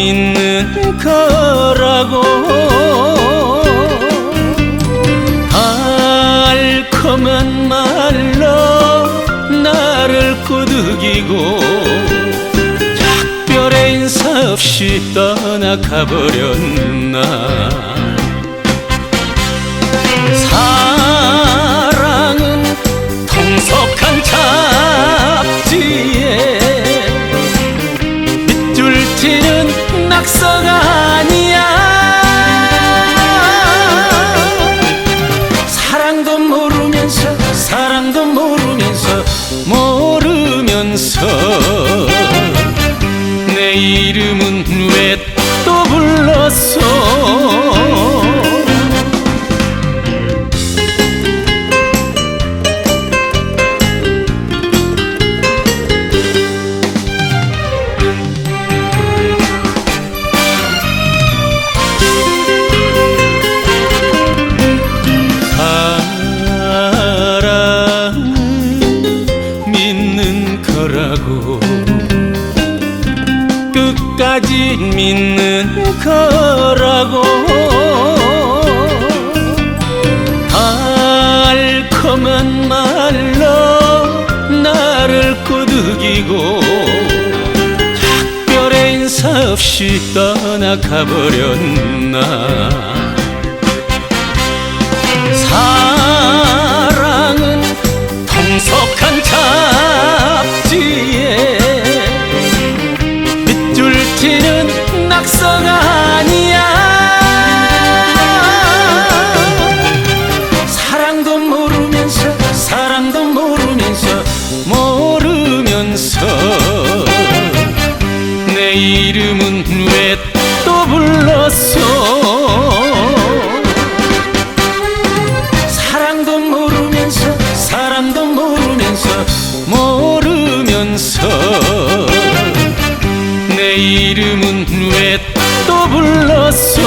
믿는 거라고. 달콤한 말로 나를 꾸득이고 작별의 인사 없이 떠나가버렸나. 이름은 왜 또 불렀어 끝까지 믿는 거라고. 달콤한 말로 나를 꾸득이고 작별의 인사 없이 떠나가버렸나. 사랑은 통속한 길은 낙서가 아니야. 내 이름은 왜 또 불렀어